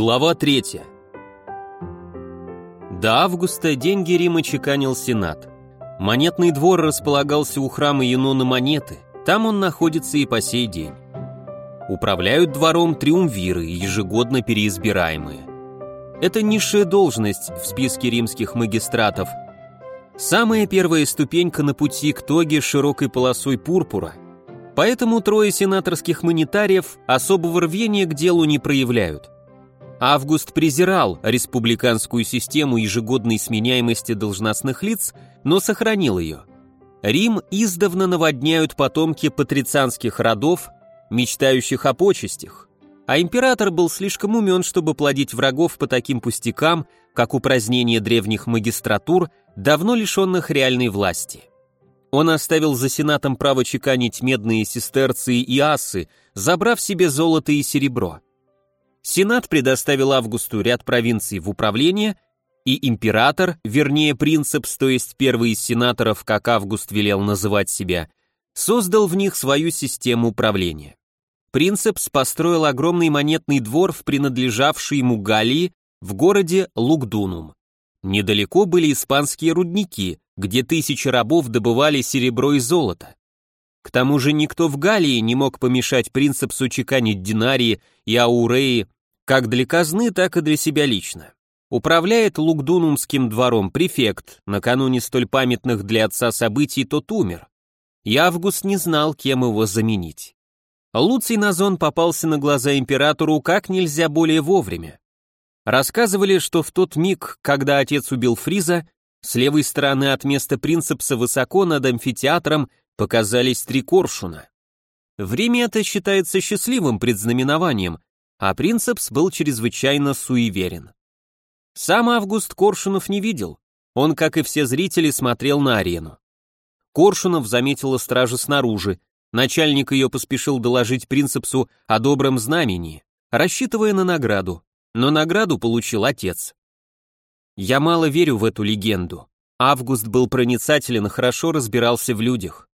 Глава 3. До августа деньги Рима чеканил Сенат. Монетный двор располагался у храма Юнона Монеты, там он находится и по сей день. Управляют двором триумвиры, ежегодно переизбираемые. Это низшая должность в списке римских магистратов. Самая первая ступенька на пути к тоге широкой полосой пурпура. Поэтому трое сенаторских монетариев особого рвения к делу не проявляют – Август презирал республиканскую систему ежегодной сменяемости должностных лиц, но сохранил ее. Рим издавна наводняют потомки патрицианских родов, мечтающих о почестях, а император был слишком умен, чтобы плодить врагов по таким пустякам, как упразднение древних магистратур, давно лишенных реальной власти. Он оставил за сенатом право чеканить медные сестерции и асы, забрав себе золото и серебро – Сенат предоставил Августу ряд провинций в управление, и император, вернее принцепс, то есть первый из сенаторов, как Август велел называть себя, создал в них свою систему управления. Принцепс построил огромный монетный двор в принадлежавшей ему Галлии в городе Лугдунум. Недалеко были испанские рудники, где тысячи рабов добывали серебро и золото. К тому же никто в Галлии не мог помешать принцепсу чеканить динарии и ауреи как для казны, так и для себя лично. Управляет Лугдунумским двором префект, накануне столь памятных для отца событий тот умер. И Август не знал, кем его заменить. Луций Назон попался на глаза императору как нельзя более вовремя. Рассказывали, что в тот миг, когда отец убил Фриза, с левой стороны от места принцепса высоко над амфитеатром показались три коршуна. Время это считается счастливым предзнаменованием, а Принцепс был чрезвычайно суеверен. Сам Август Коршунов не видел, он, как и все зрители, смотрел на арену. Коршунов заметила стража снаружи, начальник ее поспешил доложить Принцепсу о добром знамени, рассчитывая на награду, но награду получил отец. Я мало верю в эту легенду. Август был проницателен и хорошо разбирался в людях.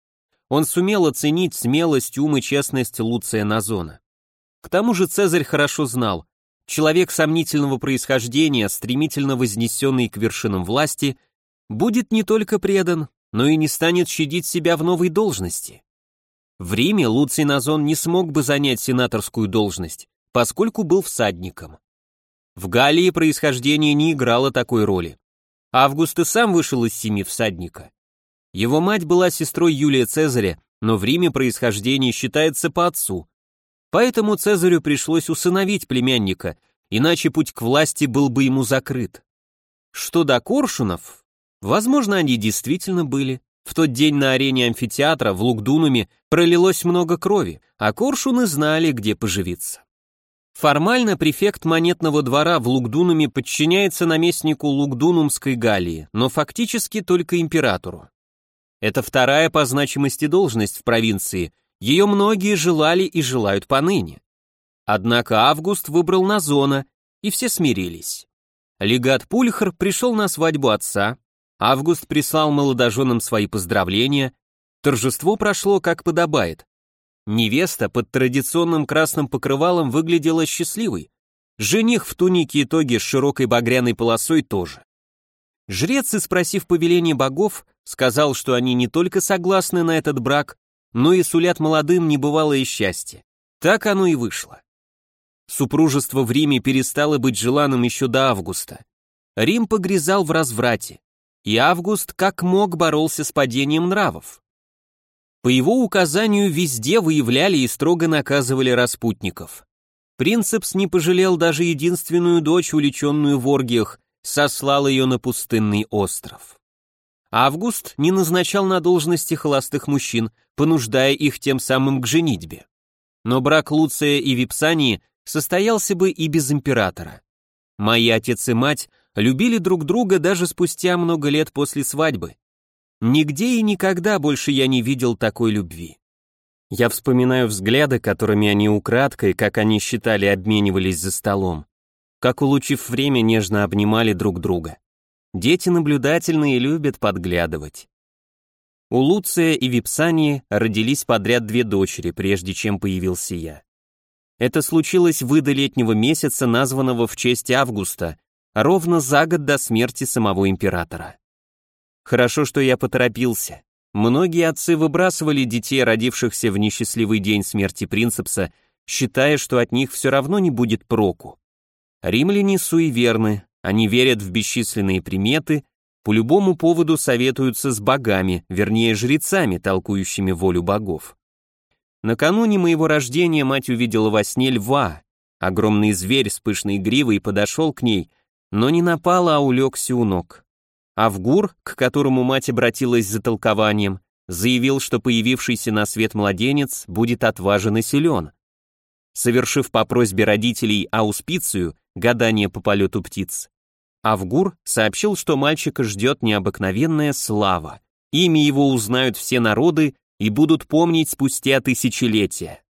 Он сумел оценить смелость, ум и честность Луция Назона. К тому же Цезарь хорошо знал, человек сомнительного происхождения, стремительно вознесенный к вершинам власти, будет не только предан, но и не станет щадить себя в новой должности. В Риме Луций Назон не смог бы занять сенаторскую должность, поскольку был всадником. В Галлии происхождение не играло такой роли. Август и сам вышел из семьи всадника. Его мать была сестрой Юлия Цезаря, но в Риме происхождение считается по отцу, Поэтому Цезарю пришлось усыновить племянника, иначе путь к власти был бы ему закрыт. Что до коршунов, возможно, они действительно были. В тот день на арене амфитеатра в Лугдунуме пролилось много крови, а коршуны знали, где поживиться. Формально префект монетного двора в Лугдунуме подчиняется наместнику Лугдунумской Галлии, но фактически только императору. Это вторая по значимости должность в провинции, ее многие желали и желают поныне. Однако Август выбрал Назона, и все смирились. Легат Пульхар пришел на свадьбу отца, Август прислал молодоженам свои поздравления, торжество прошло как подобает. Невеста под традиционным красным покрывалом выглядела счастливой, жених в тунике и тоге с широкой багряной полосой тоже. Жрец, спросив повеление богов, сказал, что они не только согласны на этот брак, но и сулят молодым небывалое счастье. Так оно и вышло. Супружество в Риме перестало быть желанным еще до августа. Рим погрязал в разврате, и Август как мог боролся с падением нравов. По его указанию везде выявляли и строго наказывали распутников. Принцепс не пожалел даже единственную дочь, уличенную в оргиях, сослал ее на пустынный остров. Август не назначал на должности холостых мужчин, понуждая их тем самым к женитьбе. Но брак Луция и Випсании состоялся бы и без императора. Мои отец и мать любили друг друга даже спустя много лет после свадьбы. Нигде и никогда больше я не видел такой любви. Я вспоминаю взгляды, которыми они украдкой, как они считали, обменивались за столом. Как, улучив время, нежно обнимали друг друга. Дети наблюдательные любят подглядывать. У Луция и Випсании родились подряд две дочери, прежде чем появился я. Это случилось в ида летнего месяца, названного в честь Августа, ровно за год до смерти самого императора. Хорошо, что я поторопился. Многие отцы выбрасывали детей, родившихся в несчастливый день смерти принцепса, считая, что от них все равно не будет проку. Римляне суеверны, они верят в бесчисленные приметы, по любому поводу советуются с богами, вернее жрецами, толкующими волю богов. Накануне моего рождения мать увидела во сне льва. Огромный зверь с пышной гривой подошел к ней, но не напал, а улегся у ног. Авгур, к которому мать обратилась за толкованием, заявил, что появившийся на свет младенец будет отважен и силен. Совершив по просьбе родителей ауспицию, гадание по полету птиц, Авгур сообщил, что мальчика ждет необыкновенная слава. Имя его узнают все народы и будут помнить спустя тысячелетия.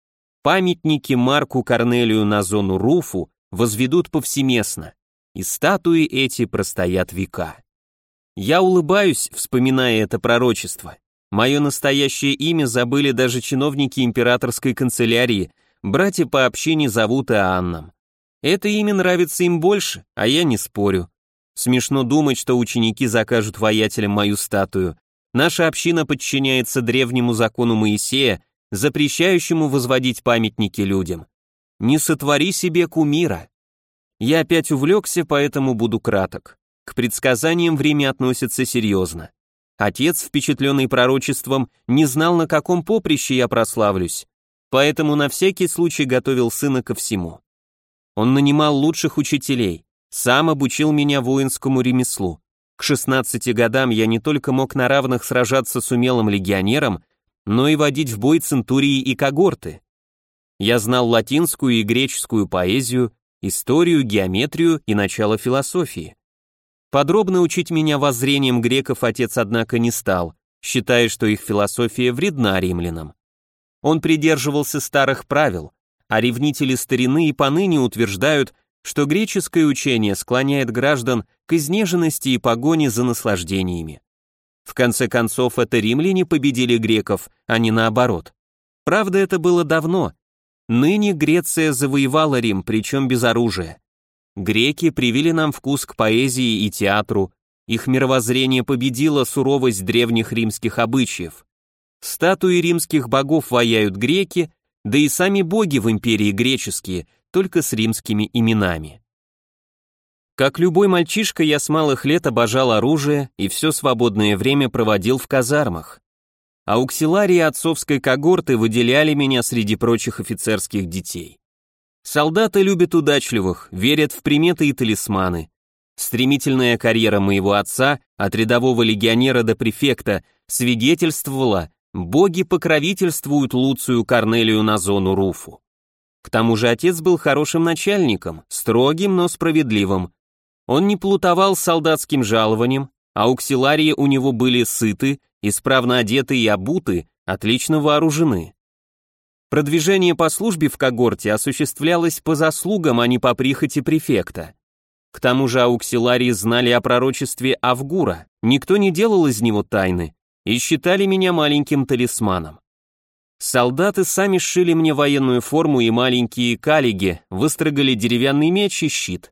Памятники Марку Корнелию на зону Руфу возведут повсеместно, и статуи эти простоят века. Я улыбаюсь, вспоминая это пророчество. Мое настоящее имя забыли даже чиновники императорской канцелярии, братья по общине зовут Иоанном. Это имя нравится им больше, а я не спорю. Смешно думать, что ученики закажут воятелям мою статую. Наша община подчиняется древнему закону Моисея, запрещающему возводить памятники людям. Не сотвори себе кумира. Я опять увлекся, поэтому буду краток. К предсказаниям время относится серьезно. Отец, впечатленный пророчеством, не знал, на каком поприще я прославлюсь, поэтому на всякий случай готовил сына ко всему. Он нанимал лучших учителей, сам обучил меня воинскому ремеслу. К 16 годам я не только мог на равных сражаться с умелым легионером, но и водить в бой центурии и когорты. Я знал латинскую и греческую поэзию, историю, геометрию и начало философии. Подробно учить меня воззрением греков отец, однако, не стал, считая, что их философия вредна римлянам. Он придерживался старых правил, а ревнители старины и поныне утверждают, что греческое учение склоняет граждан к изнеженности и погоне за наслаждениями. В конце концов, это римляне победили греков, а не наоборот. Правда, это было давно. Ныне Греция завоевала Рим, причем без оружия. Греки привили нам вкус к поэзии и театру, их мировоззрение победило суровость древних римских обычаев. Статуи римских богов ваяют греки, да и сами боги в империи греческие – только с римскими именами. Как любой мальчишка, я с малых лет обожал оружие и все свободное время проводил в казармах. Ауксиларии отцовской когорты выделяли меня среди прочих офицерских детей. Солдаты любят удачливых, верят в приметы и талисманы. Стремительная карьера моего отца, от рядового легионера до префекта, свидетельствовала, боги покровительствуют Луцию Корнелию на зону Руфу. К тому же отец был хорошим начальником, строгим, но справедливым. Он не плутовал с солдатским жалованием, а ауксиларии у него были сыты, исправно одеты и обуты, отлично вооружены. Продвижение по службе в когорте осуществлялось по заслугам, а не по прихоти префекта. К тому же ауксиларии знали о пророчестве Авгура, никто не делал из него тайны, и считали меня маленьким талисманом. Солдаты сами сшили мне военную форму и маленькие калиги, выстрогали деревянный меч и щит.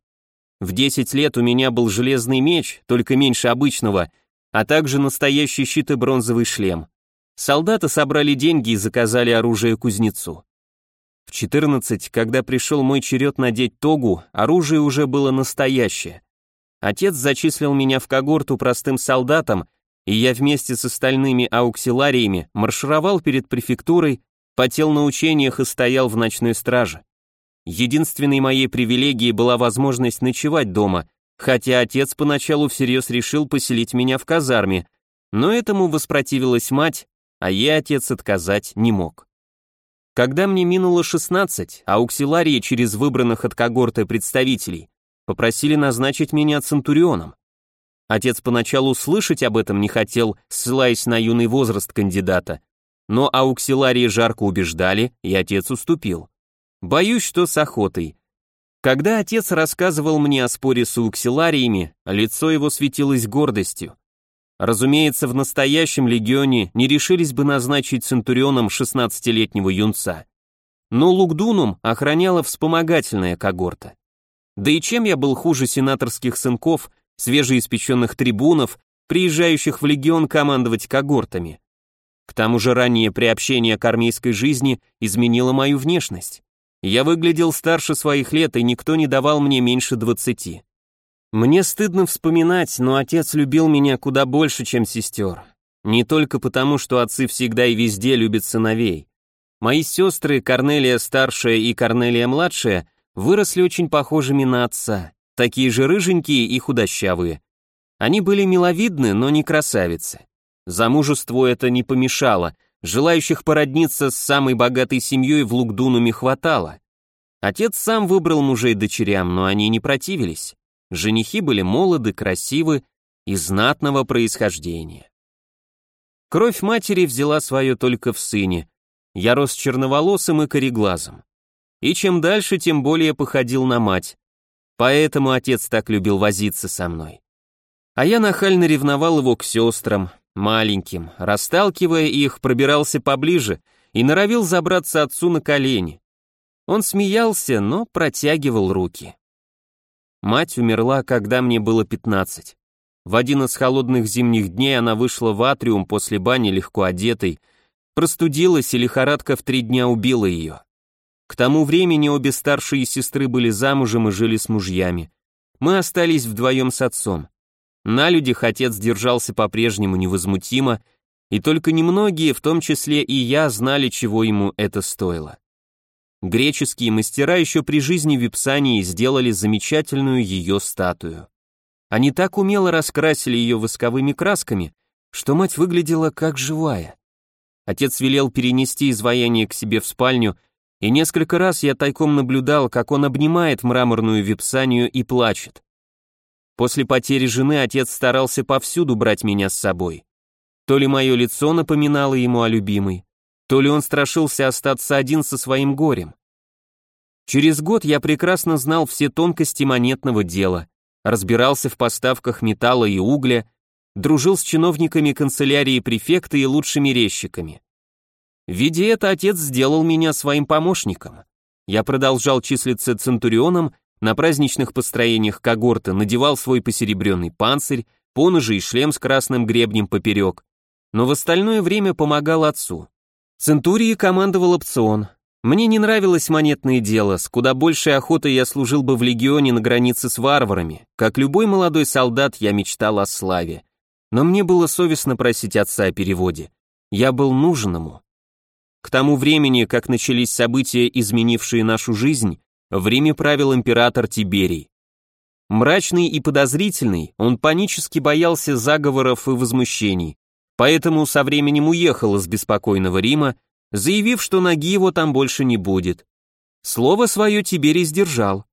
В 10 лет у меня был железный меч, только меньше обычного, а также настоящий щит и бронзовый шлем. Солдаты собрали деньги и заказали оружие кузнецу. В 14, когда пришел мой черед надеть тогу, оружие уже было настоящее. Отец зачислил меня в когорту простым солдатом, и я вместе с остальными ауксилариями маршировал перед префектурой, потел на учениях и стоял в ночной страже. Единственной моей привилегией была возможность ночевать дома, хотя отец поначалу всерьез решил поселить меня в казарме, но этому воспротивилась мать, а ей отец отказать не мог. Когда мне минуло 16, ауксиларии через выбранных от когорты представителей попросили назначить меня центурионом. Отец поначалу слышать об этом не хотел, ссылаясь на юный возраст кандидата. Но ауксиларии жарко убеждали, и отец уступил. Боюсь, что с охотой. Когда отец рассказывал мне о споре с ауксилариями, лицо его светилось гордостью. Разумеется, в настоящем легионе не решились бы назначить центурионом 16-летнего юнца. но Лугдунум охраняла вспомогательная когорта. Да и чем я был хуже сенаторских сынков, свежеиспеченных трибунов, приезжающих в легион командовать когортами? К тому же ранее приобщение к армейской жизни изменило мою внешность. Я выглядел старше своих лет, и никто не давал мне меньше двадцати. Мне стыдно вспоминать, но отец любил меня куда больше, чем сестер. Не только потому, что отцы всегда и везде любят сыновей. Мои сестры, Корнелия старшая и Корнелия младшая, выросли очень похожими на отца, такие же рыженькие и худощавые. Они были миловидны, но не красавицы. Замужеству это не помешало, желающих породниться с самой богатой семьей в Лугдунуме хватало. Отец сам выбрал мужей дочерям, но они не противились. Женихи были молоды, красивы и знатного происхождения. Кровь матери взяла свое только в сыне. Я рос черноволосым и кореглазым. И чем дальше, тем более походил на мать. Поэтому отец так любил возиться со мной. А я нахально ревновал его к сестрам, маленьким, расталкивая их, пробирался поближе и норовил забраться отцу на колени. Он смеялся, но протягивал руки. Мать умерла, когда мне было 15. В один из холодных зимних дней она вышла в атриум после бани легко одетой, простудилась и лихорадка в три дня убила ее. К тому времени обе старшие сестры были замужем и жили с мужьями. Мы остались вдвоем с отцом. На людях отец держался по-прежнему невозмутимо, и только немногие, в том числе и я, знали, чего ему это стоило. Греческие мастера еще при жизни в Ипсании сделали замечательную ее статую. Они так умело раскрасили ее восковыми красками, что мать выглядела как живая. Отец велел перенести изваяние к себе в спальню, и несколько раз я тайком наблюдал, как он обнимает мраморную випсанию и плачет. После потери жены отец старался повсюду брать меня с собой. То ли мое лицо напоминало ему о любимой, то ли он страшился остаться один со своим горем. Через год я прекрасно знал все тонкости монетного дела, разбирался в поставках металла и угля, дружил с чиновниками канцелярии префекта и лучшими резчиками. Видя это, отец сделал меня своим помощником. Я продолжал числиться центурионом, на праздничных построениях когорты надевал свой посеребренный панцирь, поножи и шлем с красным гребнем поперек, но в остальное время помогал отцу. Центурии командовал опцион. Мне не нравилось монетное дело, с куда большей охотой я служил бы в легионе на границе с варварами. Как любой молодой солдат, я мечтал о славе. Но мне было совестно просить отца о переводе. Я был нужен ему. К тому времени, как начались события, изменившие нашу жизнь, в Риме правил император Тиберий. Мрачный и подозрительный, он панически боялся заговоров и возмущений, поэтому со временем уехал из беспокойного Рима, заявив, что ноги его там больше не будет. Слово свое Тиберий сдержал.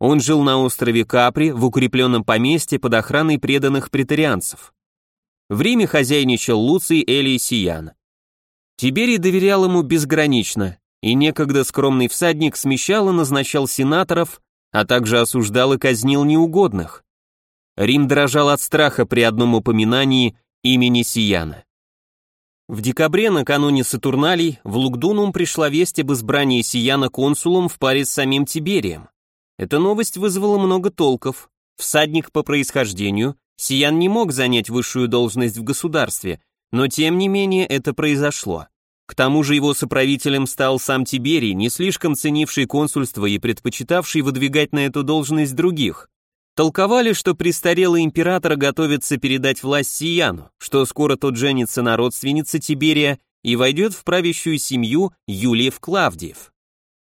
Он жил на острове Капри в укрепленном поместье под охраной преданных претарианцев. В Риме хозяйничал Луций Элий Сиян. Тиберий доверял ему безгранично, и некогда скромный всадник смещал и назначал сенаторов, а также осуждал и казнил неугодных. Рим дрожал от страха при одном упоминании имени Сияна. В декабре, накануне Сатурналей, в Лугдунум пришла весть об избрании Сияна консулом в паре с самим Тиберием. Эта новость вызвала много толков. Всадник по происхождению, Сиян не мог занять высшую должность в государстве, но тем не менее это произошло. К тому же его соправителем стал сам Тиберий, не слишком ценивший консульство и предпочитавший выдвигать на эту должность других. Толковали, что престарелый император готовится передать власть Сияну, что скоро тот женится на родственнице Тиберия и войдет в правящую семью Юлиев Клавдиев.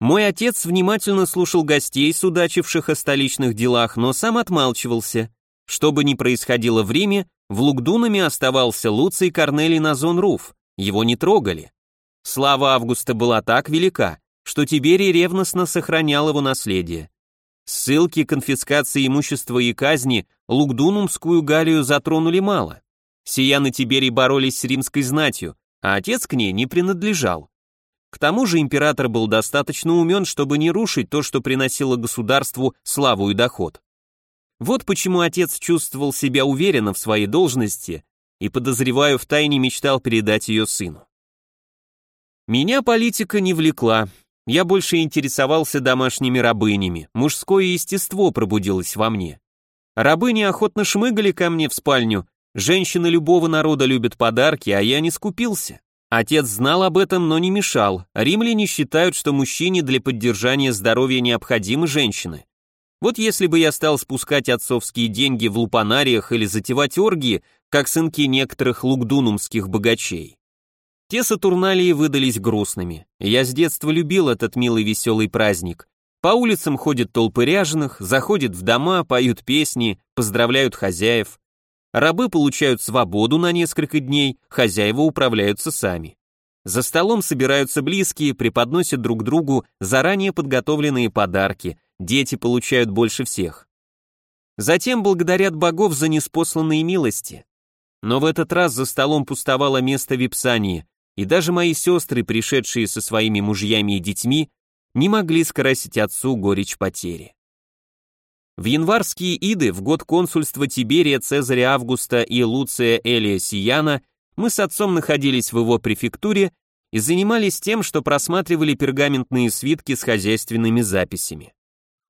Мой отец внимательно слушал гостей, судачивших о столичных делах, но сам отмалчивался. Что бы ни происходило в Риме, в Лугдунаме оставался Луций Корнелий Назон Руф, его не трогали. Слава Августа была так велика, что Тиберий ревностно сохранял его наследие. Ссылки, конфискации имущества и казни Лугдунумскую Галию затронули мало. Сиян и Тиберий боролись с римской знатью, а отец к ней не принадлежал. К тому же император был достаточно умен, чтобы не рушить то, что приносило государству славу и доход. Вот почему отец чувствовал себя уверенно в своей должности и, подозреваю, втайне мечтал передать ее сыну. Меня политика не влекла, Я больше интересовался домашними рабынями, мужское естество пробудилось во мне. Рабыни охотно шмыгали ко мне в спальню, женщины любого народа любят подарки, а я не скупился. Отец знал об этом, но не мешал. Римляне считают, что мужчине для поддержания здоровья необходимы женщины. Вот если бы я стал спускать отцовские деньги в лупанариях или затевать оргии, как сынки некоторых лугдунумских богачей. Те Сатурналии выдались грустными. Я с детства любил этот милый веселый праздник. По улицам ходят толпы ряженых, заходят в дома, поют песни, поздравляют хозяев. Рабы получают свободу на несколько дней, хозяева управляются сами. За столом собираются близкие, преподносят друг другу заранее подготовленные подарки, дети получают больше всех. Затем благодарят богов за неспосланные милости. Но в этот раз за столом пустовало место в Ипсании, и даже мои сестры, пришедшие со своими мужьями и детьми, не могли скрасить отцу горечь потери. В январские иды, в год консульства Тиберия, Цезаря Августа и Луция Элия Сияна, мы с отцом находились в его префектуре и занимались тем, что просматривали пергаментные свитки с хозяйственными записями.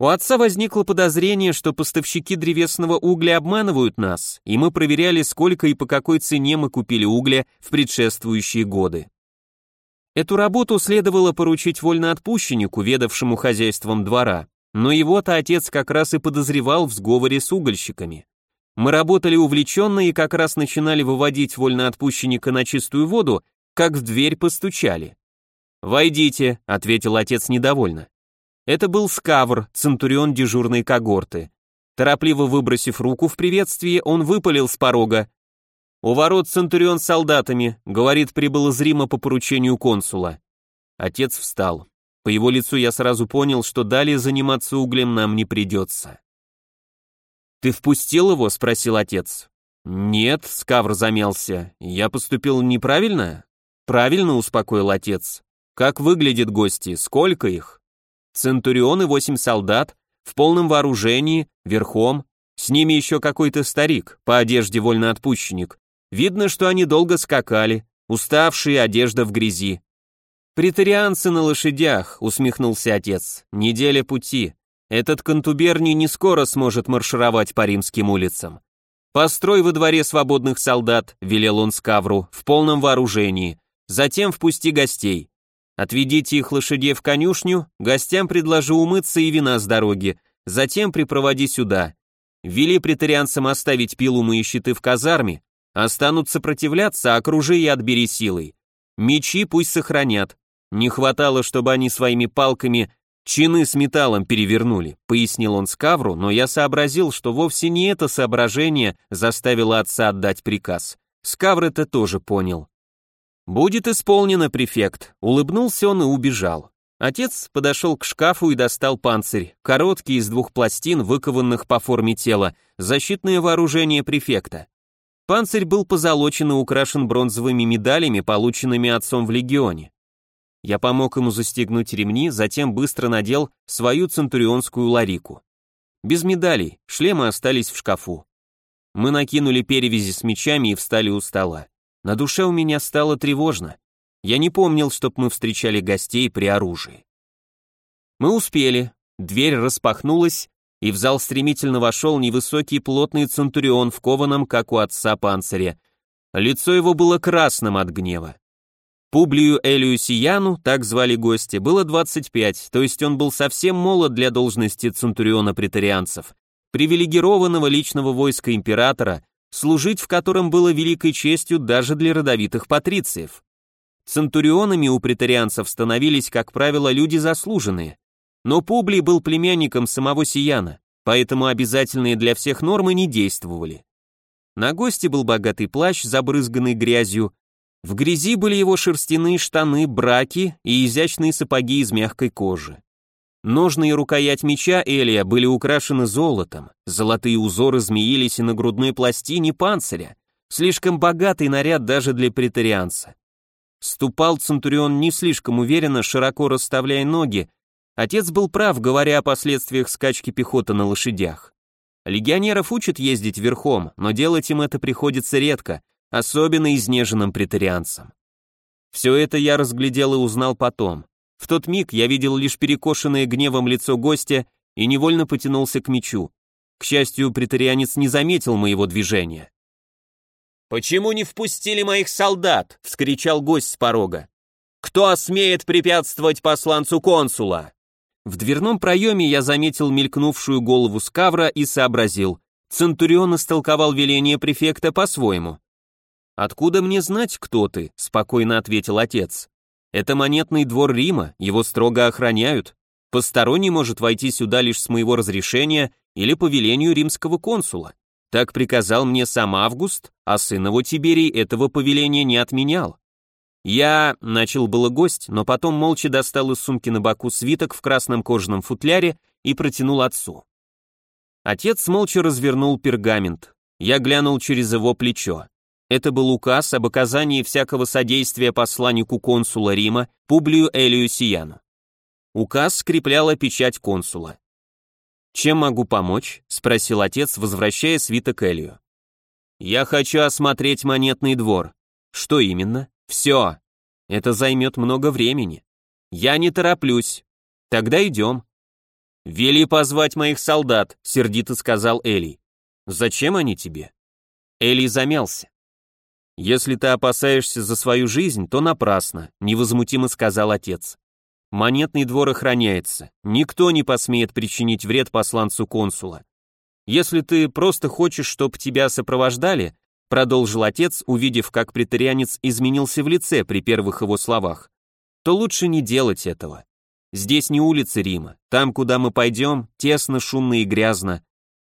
У отца возникло подозрение, что поставщики древесного угля обманывают нас, и мы проверяли, сколько и по какой цене мы купили угля в предшествующие годы. Эту работу следовало поручить вольноотпущеннику, ведавшему хозяйством двора, но его-то отец как раз и подозревал в сговоре с угольщиками. Мы работали увлеченно и как раз начинали выводить вольноотпущенника на чистую воду, как в дверь постучали. «Войдите», — ответил отец недовольно. Это был Скавр, центурион дежурной когорты. Торопливо выбросив руку в приветствии, он выпалил с порога. «У ворот центурион с солдатами», — говорит, прибыл из Рима по поручению консула. Отец встал. По его лицу я сразу понял, что далее заниматься углем нам не придется. «Ты впустил его?» — спросил отец. «Нет», — Скавр замялся. «Я поступил неправильно?» «Правильно», — успокоил отец. «Как выглядят гости? Сколько их?» «Центурион и восемь солдат, в полном вооружении, верхом. С ними еще какой-то старик, по одежде вольноотпущенник. Видно, что они долго скакали, уставшие, одежда в грязи. «Претарианцы на лошадях», — усмехнулся отец, — «неделя пути. Этот контуберний не скоро сможет маршировать по римским улицам. Построй во дворе свободных солдат», — велел он Скавру, — «в полном вооружении. Затем впусти гостей. Отведите их лошадей в конюшню, гостям предложи умыться и вина с дороги, затем припроводи сюда. Вели претарианцам оставить пилумы и щиты в казарме, а станут сопротивляться, окружи и отбери силой. Мечи пусть сохранят, не хватало, чтобы они своими палками чины с металлом перевернули, пояснил он Скавру, но я сообразил, что вовсе не это соображение заставило отца отдать приказ. Скавр это тоже понял. «Будет исполнено, префект», — улыбнулся он и убежал. Отец подошел к шкафу и достал панцирь, короткий из двух пластин, выкованных по форме тела, защитное вооружение префекта. Панцирь был позолочен и украшен бронзовыми медалями, полученными отцом в легионе. Я помог ему застегнуть ремни, затем быстро надел свою центурионскую ларику. Без медалей, шлемы остались в шкафу. Мы накинули перевязи с мечами и встали у стола. На душе у меня стало тревожно. Я не помнил, чтоб мы встречали гостей при оружии. Мы успели, дверь распахнулась, и в зал стремительно вошел невысокий плотный центурион в кованом, как у отца, панцире. Лицо его было красным от гнева. Публию Элию Сияну, так звали гостя, было 25, то есть он был совсем молод для должности центуриона претарианцев, привилегированного личного войска императора, служить в котором было великой честью даже для родовитых патрициев. Центурионами у претарианцев становились, как правило, люди заслуженные, но Публий был племянником самого Сияна, поэтому обязательные для всех нормы не действовали. На госте был богатый плащ, забрызганный грязью, в грязи были его шерстяные штаны, браки и изящные сапоги из мягкой кожи. Ножны и рукоять меча Элия были украшены золотом, золотые узоры змеились и на грудной пластине панциря, слишком богатый наряд даже для претарианца. Ступал Центурион не слишком уверенно, широко расставляя ноги. Отец был прав, говоря о последствиях скачки пехоты на лошадях. Легионеров учат ездить верхом, но делать им это приходится редко, особенно изнеженным претарианцам. Все это я разглядел и узнал потом. В тот миг я видел лишь перекошенное гневом лицо гостя и невольно потянулся к мечу. К счастью, претарианец не заметил моего движения. «Почему не впустили моих солдат?» — вскричал гость с порога. «Кто осмеет препятствовать посланцу консула?» В дверном проеме я заметил мелькнувшую голову Скавра и сообразил. Центурион истолковал веление префекта по-своему. «Откуда мне знать, кто ты?» — спокойно ответил отец. «Это монетный двор Рима, его строго охраняют. Посторонний может войти сюда лишь с моего разрешения или по велению римского консула. Так приказал мне сам Август, а сын его Тиберий этого повеления не отменял. Я начал было гость, но потом молча достал из сумки на боку свиток в красном кожаном футляре и протянул отцу. Отец молча развернул пергамент. Я глянул через его плечо. Это был указ об оказании всякого содействия посланнику консула Рима Публию Элию Сияну. Указ скрепляла печать консула. «Чем могу помочь?» — спросил отец, возвращая свиток Элию. «Я хочу осмотреть монетный двор». «Что именно?» «Все. Это займет много времени. Я не тороплюсь. Тогда идем». «Вели позвать моих солдат», — сердито сказал Эли. «Зачем они тебе?» Эли замялся. «Если ты опасаешься за свою жизнь, то напрасно», — невозмутимо сказал отец. «Монетный двор охраняется. Никто не посмеет причинить вред посланцу консула. Если ты просто хочешь, чтобы тебя сопровождали, продолжил отец, увидев, как претарианец изменился в лице при первых его словах, то лучше не делать этого. Здесь не улицы Рима. Там, куда мы пойдем, тесно, шумно и грязно.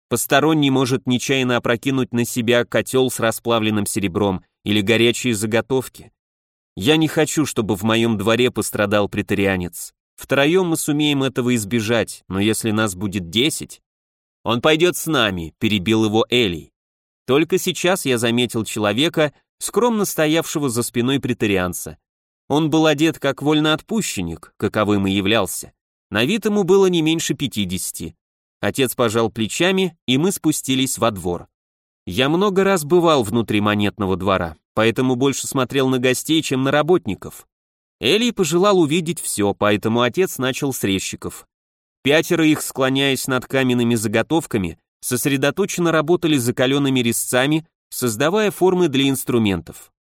Посторонний может нечаянно опрокинуть на себя котел с расплавленным серебром или горячие заготовки. Я не хочу, чтобы в моем дворе пострадал претарианец. Втроем мы сумеем этого избежать, но если нас будет десять... Он пойдет с нами, перебил его Элий. Только сейчас я заметил человека, скромно стоявшего за спиной претарианца. Он был одет как вольноотпущенник, каковым и являлся. На вид ему было не меньше пятидесяти. Отец пожал плечами, и мы спустились во двор. Я много раз бывал внутри монетного двора, поэтому больше смотрел на гостей, чем на работников. Элий пожелал увидеть все, поэтому отец начал с резчиков. Пятеро их, склоняясь над каменными заготовками, сосредоточенно работали закаленными резцами, создавая формы для инструментов.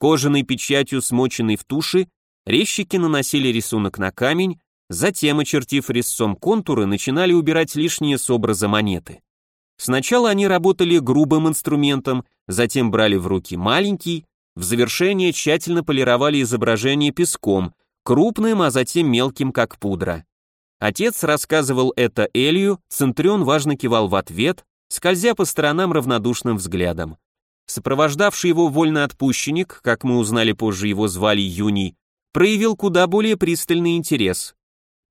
Кожаной печатью, смоченной в туши, резчики наносили рисунок на камень, затем, очертив резцом контуры, начинали убирать лишнее с образа монеты. Сначала они работали грубым инструментом, затем брали в руки маленький, в завершение тщательно полировали изображение песком, крупным, а затем мелким, как пудра. Отец рассказывал это Элью, Центрион важно кивал в ответ, скользя по сторонам равнодушным взглядом. Сопровождавший его вольноотпущенник, как мы узнали позже его звали Юний, проявил куда более пристальный интерес.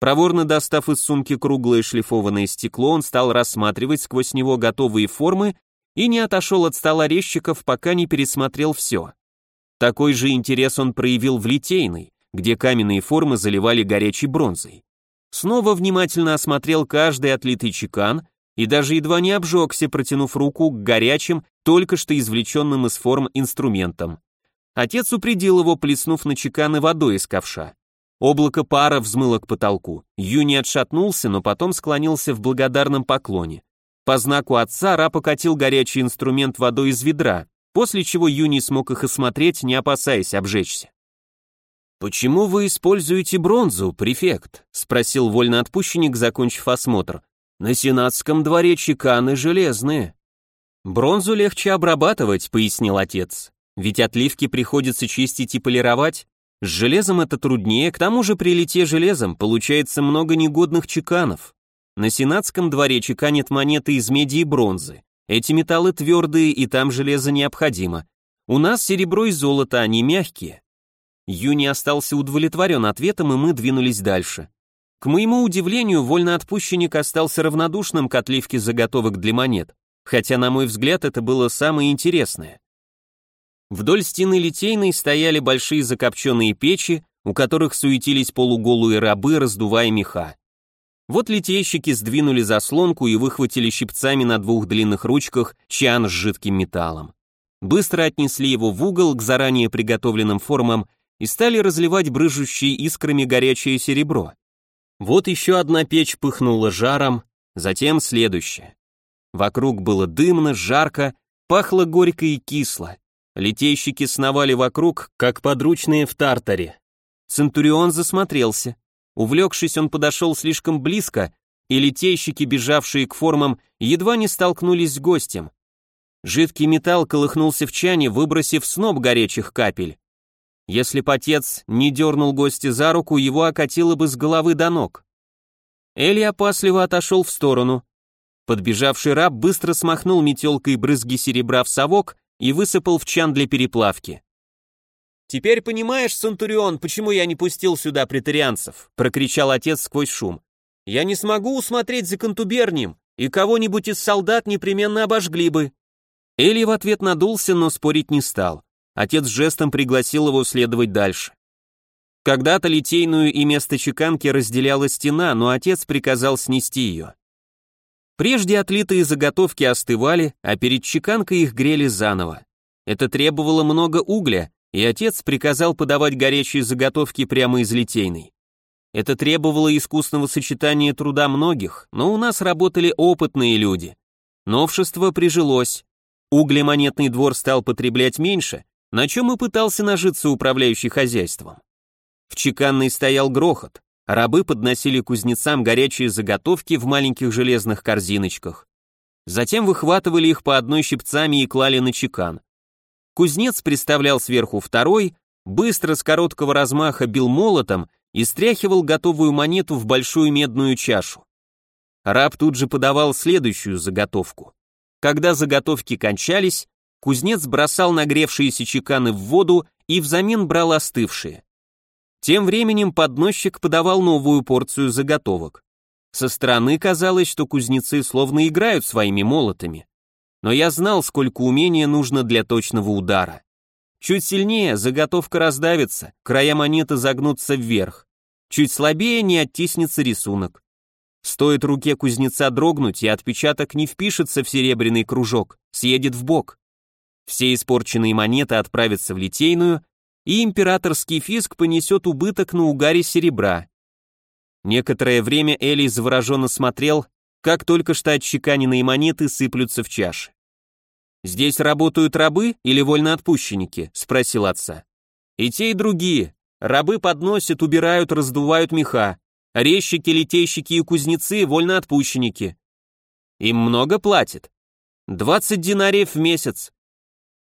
Проворно достав из сумки круглое шлифованное стекло, он стал рассматривать сквозь него готовые формы и не отошел от стола резчиков, пока не пересмотрел все. Такой же интерес он проявил в литейной, где каменные формы заливали горячей бронзой. Снова внимательно осмотрел каждый отлитый чекан и даже едва не обжегся, протянув руку к горячим, только что извлеченным из форм инструментам. Отец упредил его, плеснув на чеканы водой из ковша. Облако пара взмыло к потолку. Юни отшатнулся, но потом склонился в благодарном поклоне. По знаку отца Ра покатил горячий инструмент водой из ведра, после чего Юни смог их осмотреть, не опасаясь обжечься. «Почему вы используете бронзу, префект?» — спросил вольноотпущенник, закончив осмотр. На сенатском дворе чеканы железные. Бронзу легче обрабатывать, пояснил отец. Ведь отливки приходится чистить и полировать. С железом это труднее, к тому же при лите железом получается много негодных чеканов. На сенатском дворе чеканят монеты из меди и бронзы. Эти металлы твердые, и там железо необходимо. У нас серебро и золото, они мягкие. Юни остался удовлетворен ответом, и мы двинулись дальше. К моему удивлению, вольноотпущенник остался равнодушным к отливке заготовок для монет, хотя, на мой взгляд, это было самое интересное. Вдоль стены литейной стояли большие закопченные печи, у которых суетились полуголые рабы, раздувая меха. Вот литейщики сдвинули заслонку и выхватили щипцами на двух длинных ручках чан с жидким металлом. Быстро отнесли его в угол к заранее приготовленным формам и стали разливать брыжущие искрами горячее серебро. Вот еще одна печь пыхнула жаром, затем следующая. Вокруг было дымно, жарко, пахло горько и кисло. Литейщики сновали вокруг, как подручные в тартаре. Центурион засмотрелся. Увлекшись, он подошел слишком близко, и литейщики, бежавшие к формам, едва не столкнулись с гостем. Жидкий металл колыхнулся в чане, выбросив сноп горячих капель. Если б отец не дернул гостя за руку, его окатило бы с головы до ног. Эли опасливо отошел в сторону. Подбежавший раб быстро смахнул метелкой брызги серебра в совок и высыпал в чан для переплавки. «Теперь понимаешь, Сантурион, почему я не пустил сюда претарианцев?» — прокричал отец сквозь шум. «Я не смогу усмотреть за контубернием, и кого-нибудь из солдат непременно обожгли бы». Эли в ответ надулся, но спорить не стал. Отец жестом пригласил его следовать дальше. Когда-то литейную и место чеканки разделяла стена, но отец приказал снести ее. Прежде отлитые заготовки остывали, а перед чеканкой их грели заново. Это требовало много угля, и отец приказал подавать горячие заготовки прямо из литейной. Это требовало искусного сочетания труда многих, но у нас работали опытные люди. Новшество прижилось. Углемонетный двор стал потреблять меньше, на чем и пытался нажиться управляющий хозяйством. В чеканной стоял грохот. Рабы подносили кузнецам горячие заготовки в маленьких железных корзиночках. Затем выхватывали их по одной щипцами и клали на чекан. Кузнец приставлял сверху второй, быстро с короткого размаха бил молотом и стряхивал готовую монету в большую медную чашу. Раб тут же подавал следующую заготовку. Когда заготовки кончались, кузнец бросал нагревшиеся чеканы в воду и взамен брал остывшие. Тем временем подносчик подавал новую порцию заготовок. Со стороны казалось, что кузнецы словно играют своими молотами. Но я знал, сколько умения нужно для точного удара. Чуть сильнее заготовка раздавится, края монеты загнутся вверх. Чуть слабее не оттиснется рисунок. Стоит руке кузнеца дрогнуть, и отпечаток не впишется в серебряный кружок, съедет в бок. Все испорченные монеты отправятся в литейную, и императорский фиск понесет убыток на угаре серебра. Некоторое время Эли завороженно смотрел, как только что отчеканенные монеты сыплются в чаши. «Здесь работают рабы или вольноотпущенники?» — спросил отца. «И те, и другие. Рабы подносят, убирают, раздувают меха. Резчики, литейщики и кузнецы — вольноотпущенники. Им много платят. 20 динариев в месяц.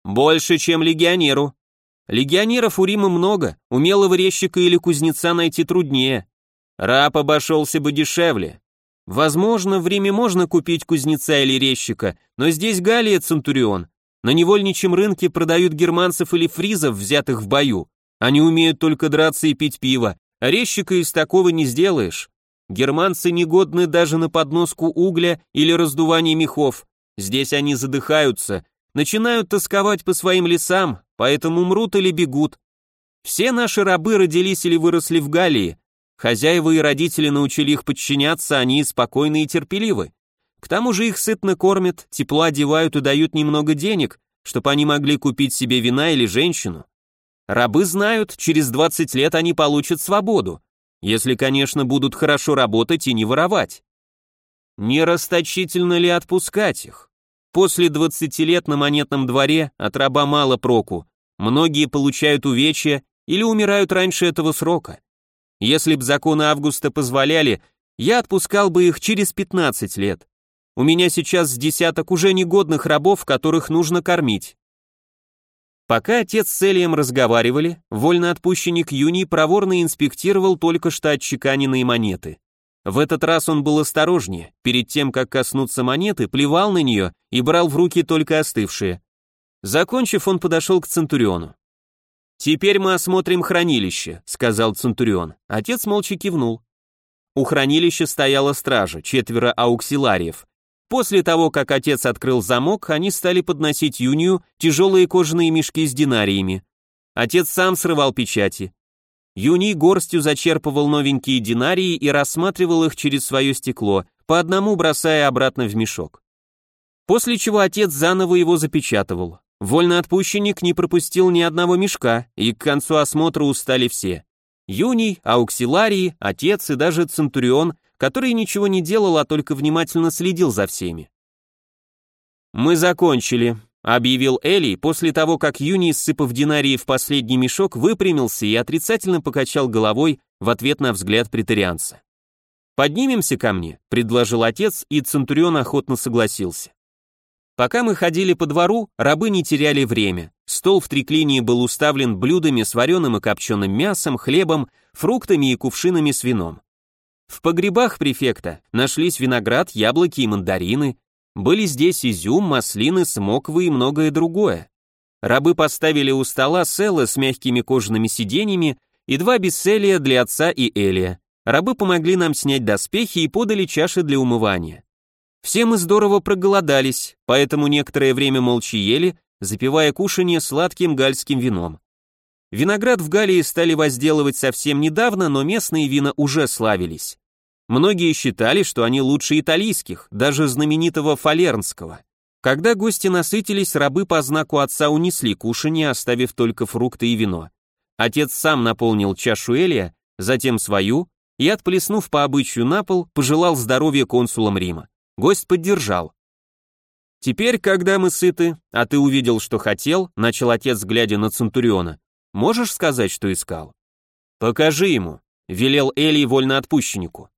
Больше, чем легионеру. Легионеров у Рима много, умелого резчика или кузнеца найти труднее. Раб обошелся бы дешевле. Возможно, в Риме можно купить кузнеца или резчика, но здесь Галия Центурион. На невольничьем рынке продают германцев или фризов, взятых в бою. Они умеют только драться и пить пиво, а резчика из такого не сделаешь. Германцы негодны даже на подноску угля или раздувание мехов. Здесь они задыхаются, начинают тосковать по своим лесам, поэтому мрут или бегут. Все наши рабы родились или выросли в Галлии. Хозяева и родители научили их подчиняться, они спокойны и терпеливы. К тому же их сытно кормят, тепло одевают и дают немного денег, чтобы они могли купить себе вина или женщину. Рабы знают, через 20 лет они получат свободу, если, конечно, будут хорошо работать и не воровать. Не расточительно ли отпускать их? После 20 лет на монетном дворе от раба мало проку. Многие получают увечья или умирают раньше этого срока. Если б законы Августа позволяли, я отпускал бы их через 15 лет. У меня сейчас с десяток уже негодных рабов, которых нужно кормить. Пока отец с Элием разговаривали, вольноотпущенник Юний проворно инспектировал только что отчеканенные монеты. В этот раз он был осторожнее, перед тем, как коснуться монеты, плевал на нее и брал в руки только остывшие. Закончив, он подошел к Центуриону. «Теперь мы осмотрим хранилище», — сказал Центурион. Отец молча кивнул. У хранилища стояла стража, четверо ауксилариев. После того, как отец открыл замок, они стали подносить Юнию тяжелые кожаные мешки с динариями. Отец сам срывал печати. Юний горстью зачерпывал новенькие динарии и рассматривал их через свое стекло, по одному бросая обратно в мешок. После чего отец заново его запечатывал. Вольноотпущенник не пропустил ни одного мешка, и к концу осмотра устали все. Юний, ауксиларий, отец и даже Центурион, который ничего не делал, а только внимательно следил за всеми. «Мы закончили», — объявил Элли после того, как Юний, сыпав динарии в последний мешок, выпрямился и отрицательно покачал головой в ответ на взгляд претарианца. «Поднимемся ко мне», — предложил отец, и Центурион охотно согласился. Пока мы ходили по двору, рабы не теряли время. Стол в триклинии был уставлен блюдами с вареным и копченым мясом, хлебом, фруктами и кувшинами с вином. В погребах префекта нашлись виноград, яблоки и мандарины. Были здесь изюм, маслины, смоквы и многое другое. Рабы поставили у стола селы с мягкими кожаными сиденьями и два бесселия для отца и Элия. Рабы помогли нам снять доспехи и подали чаши для умывания. Все мы здорово проголодались, поэтому некоторое время молча ели, запивая кушанье сладким гальским вином. Виноград в Галлии стали возделывать совсем недавно, но местные вина уже славились. Многие считали, что они лучше итальянских, даже знаменитого фалернского. Когда гости насытились, рабы по знаку отца унесли кушанье, оставив только фрукты и вино. Отец сам наполнил чашу Элия, затем свою, и, отплеснув по обычаю на пол, пожелал здоровья консулам Рима. Гость поддержал. «Теперь, когда мы сыты, а ты увидел, что хотел», начал отец, глядя на Центуриона, «можешь сказать, что искал?» «Покажи ему», — велел Элий вольноотпущеннику.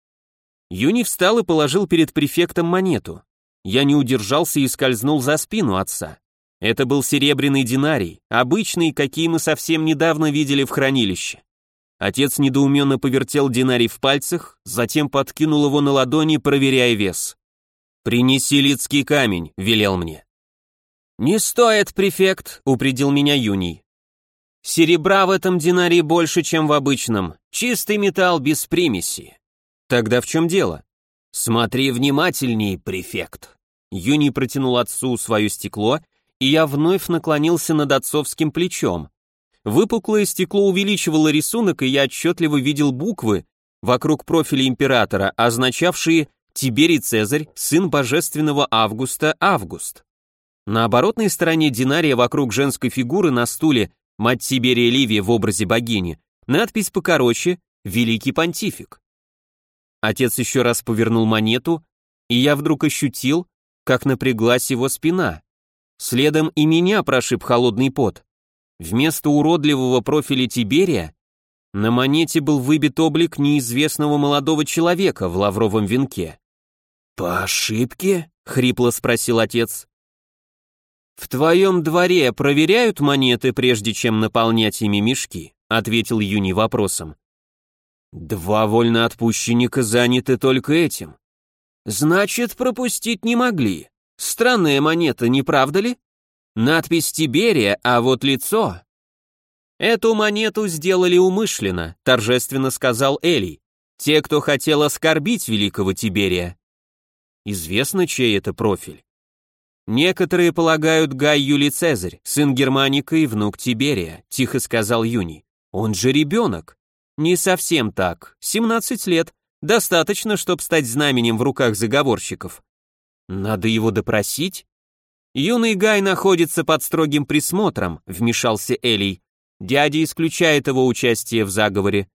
Юни встал и положил перед префектом монету. Я не удержался и скользнул за спину отца. Это был серебряный динарий, обычный, какие мы совсем недавно видели в хранилище. Отец недоуменно повертел динарий в пальцах, затем подкинул его на ладони, проверяя вес. «Принеси лицкий камень», — велел мне. «Не стоит, префект», — упредил меня Юний. «Серебра в этом динарии больше, чем в обычном. Чистый металл без примеси». «Тогда в чем дело?» «Смотри внимательней, префект». Юний протянул отцу свое стекло, и я вновь наклонился над отцовским плечом. Выпуклое стекло увеличивало рисунок, и я отчетливо видел буквы вокруг профиля императора, означавшие Тиберий Цезарь, сын божественного Августа, Август. На оборотной стороне динария вокруг женской фигуры на стуле мать Тиберия Ливия в образе богини, надпись покороче «Великий понтифик». Отец еще раз повернул монету, и я вдруг ощутил, как напряглась его спина. Следом и меня прошиб холодный пот. Вместо уродливого профиля Тиберия на монете был выбит облик неизвестного молодого человека в лавровом венке. «По ошибке?» — хрипло спросил отец. «В твоем дворе проверяют монеты, прежде чем наполнять ими мешки?» — ответил Юни вопросом. «Два вольноотпущенника заняты только этим». «Значит, пропустить не могли. Странная монета, не правда ли? Надпись Тиберия, а вот лицо...» «Эту монету сделали умышленно», — торжественно сказал Элий. «Те, кто хотел оскорбить великого Тиберия». Известно, чей это профиль. Некоторые полагают Гай Юлий Цезарь, сын Германика и внук Тиберия, тихо сказал Юний. Он же ребенок. Не совсем так. 17 лет. Достаточно, чтобы стать знаменем в руках заговорщиков. Надо его допросить? Юный Гай находится под строгим присмотром, вмешался Элий. Дядя исключает его участие в заговоре.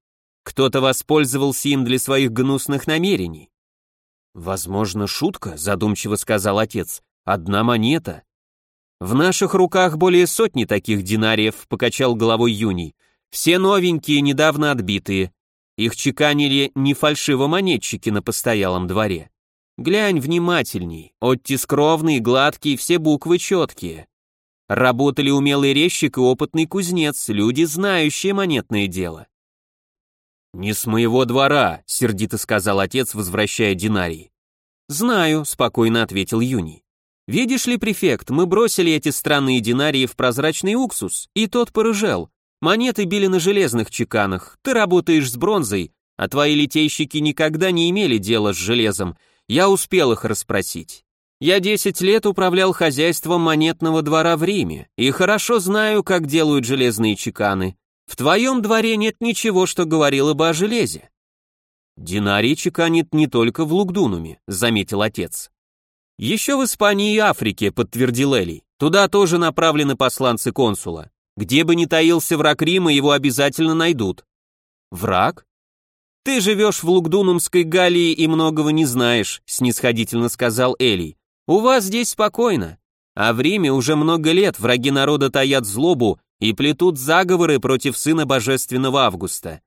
Кто-то воспользовался им для своих гнусных намерений. «Возможно, шутка», — задумчиво сказал отец. «Одна монета». «В наших руках более сотни таких динариев», — покачал головой Юний. «Все новенькие, недавно отбитые. Их чеканили не фальшивомонетчики на постоялом дворе. Глянь внимательней, оттиск ровный, гладкий, все буквы четкие. Работали умелый резчик и опытный кузнец, люди, знающие монетное дело. «Не с моего двора», — сердито сказал отец, возвращая динарий. «Знаю», — спокойно ответил Юни. «Видишь ли, префект, мы бросили эти странные динарии в прозрачный уксус, и тот порыжел. Монеты били на железных чеканах, ты работаешь с бронзой, а твои литейщики никогда не имели дела с железом. Я успел их расспросить. Я десять лет управлял хозяйством монетного двора в Риме и хорошо знаю, как делают железные чеканы. В твоем дворе нет ничего, что говорило бы о железе. Динарий чеканит не только в Лугдунуме, заметил отец. Еще в Испании и Африке, подтвердил Элий. Туда тоже направлены посланцы консула. Где бы ни таился враг Рима, его обязательно найдут. Враг? Ты живешь в Лугдунумской Галлии и многого не знаешь, снисходительно сказал Элий. У вас здесь спокойно. А в Риме уже много лет враги народа таят злобу и плетут заговоры против сына божественного Августа.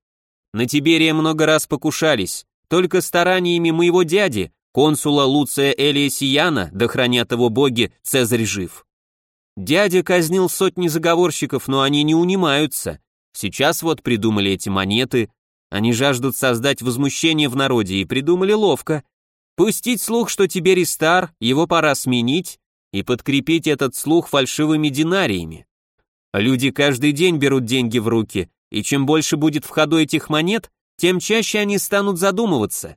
На Тиберия много раз покушались, только стараниями моего дяди, консула Луция Элия Сияна, да хранят его боги, Цезарь жив. Дядя казнил сотни заговорщиков, но они не унимаются. Сейчас вот придумали эти монеты. Они жаждут создать возмущение в народе и придумали ловко. Пустить слух, что Тиберий стар, его пора сменить, и подкрепить этот слух фальшивыми динариями. Люди каждый день берут деньги в руки, и чем больше будет в ходу этих монет, тем чаще они станут задумываться.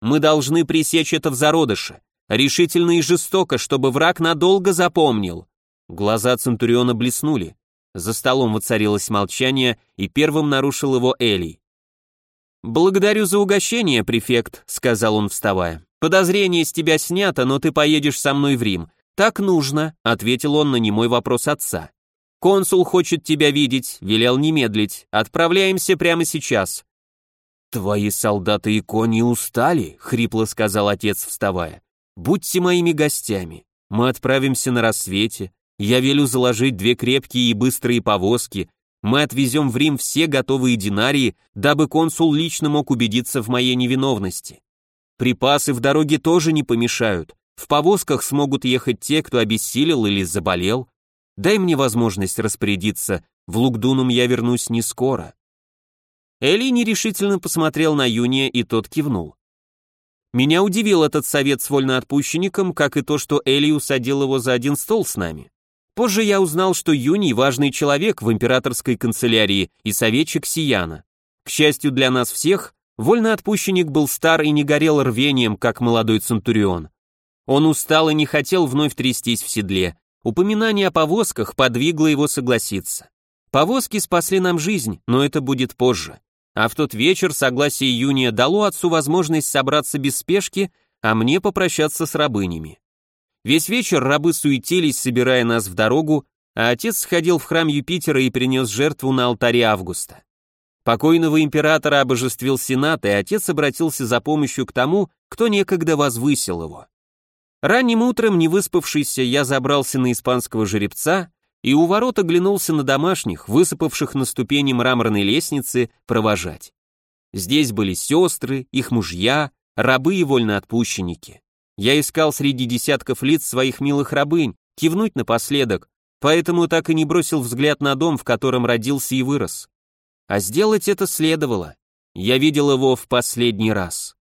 Мы должны пресечь это в зародыше, решительно и жестоко, чтобы враг надолго запомнил. Глаза Центуриона блеснули. За столом воцарилось молчание, и первым нарушил его Элий. «Благодарю за угощение, префект», — сказал он, вставая. «Подозрение с тебя снято, но ты поедешь со мной в Рим. Так нужно», — ответил он на немой вопрос отца. «Консул хочет тебя видеть, велел не медлить. Отправляемся прямо сейчас». «Твои солдаты и кони устали», — хрипло сказал отец, вставая. «Будьте моими гостями. Мы отправимся на рассвете. Я велю заложить две крепкие и быстрые повозки. Мы отвезем в Рим все готовые динарии, дабы консул лично мог убедиться в моей невиновности. Припасы в дороге тоже не помешают. В повозках смогут ехать те, кто обессилел или заболел. Дай мне возможность распорядиться. В Лугдунум я вернусь не скоро. Эли нерешительно посмотрел на Юния, и тот кивнул. Меня удивил этот совет с вольноотпущенником, как и то, что Эли усадил его за один стол с нами. Позже я узнал, что Юний важный человек в императорской канцелярии и советчик Сияна. К счастью для нас всех, вольноотпущенник был стар и не горел рвением, как молодой Центурион. Он устал и не хотел вновь трястись в седле. Упоминание о повозках подвигло его согласиться. Повозки спасли нам жизнь, но это будет позже. А в тот вечер согласие Юния дало отцу возможность собраться без спешки, а мне попрощаться с рабынями. Весь вечер рабы суетились, собирая нас в дорогу, а отец сходил в храм Юпитера и принес жертву на алтаре Августа. Покойного императора обожествил Сенат, и отец обратился за помощью к тому, кто некогда возвысил его. Ранним утром, не выспавшийся, я забрался на испанского жеребца и у ворот оглянулся на домашних, высыпавших на ступени мраморной лестницы, провожать. Здесь были сестры, их мужья, рабы и вольноотпущенники. Я искал среди десятков лиц своих милых рабынь, кивнуть напоследок, поэтому так и не бросил взгляд на дом, в котором родился и вырос. А сделать это следовало. Я видел его в последний раз.